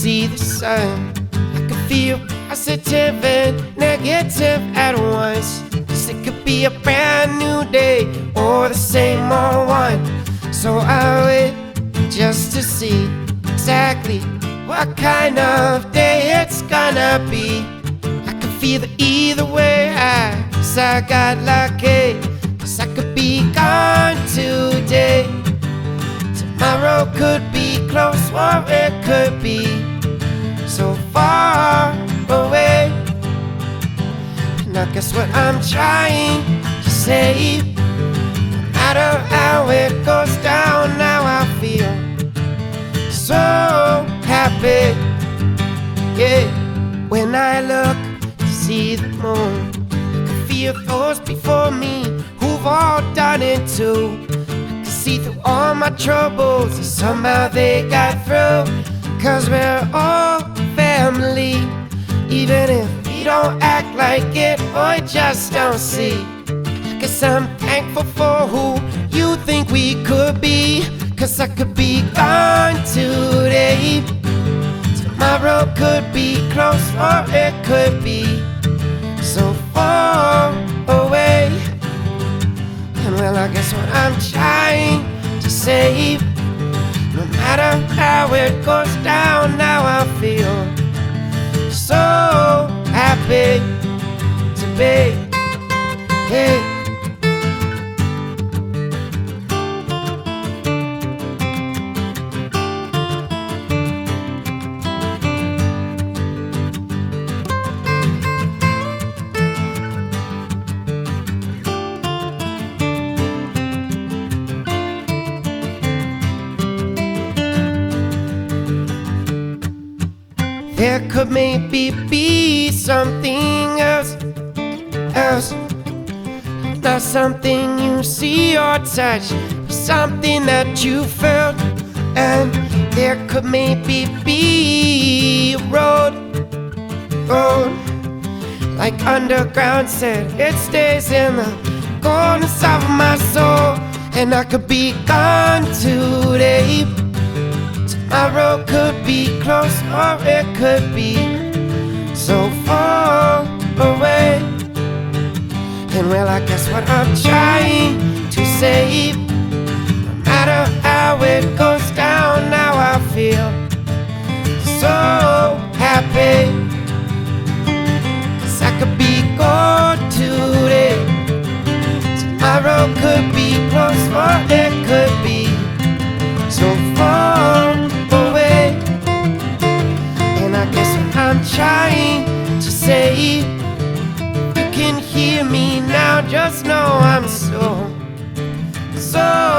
sun. I can feel positive and negative at once. Cause it could be a brand new day or the same old one. So I wait just to see exactly what kind of day it's gonna be. I can feel it either way. I guess I got lucky. Cause I could be gone today. Tomorrow could be close or it could be far away. And I guess what I'm trying to say, no matter how it goes down, now I feel so happy. Yeah, when I look to see the moon, I can feel those before me who've all done it too. I can see through all my troubles, and somehow they got through. Cause we're all don't act like it or just don't see. Guess I'm thankful for who you think we could be. Cause I could be gone today. Tomorrow could be close or it could be so far away. And well, I guess what I'm trying to say, no matter how it goes down, now I feel so happy to be. Hey. There could maybe be something else, else. Not something you see or touch, something that you felt. And there could maybe be a road, road. Like underground said, it stays in the corners of my soul. And I could be gone today close or it could be so far away. And well, I guess what I'm trying to say, no matter how it goes down, now I feel so happy. Cause I could be gone today, tomorrow could be close or it. say you can hear me now, just know I'm so, so.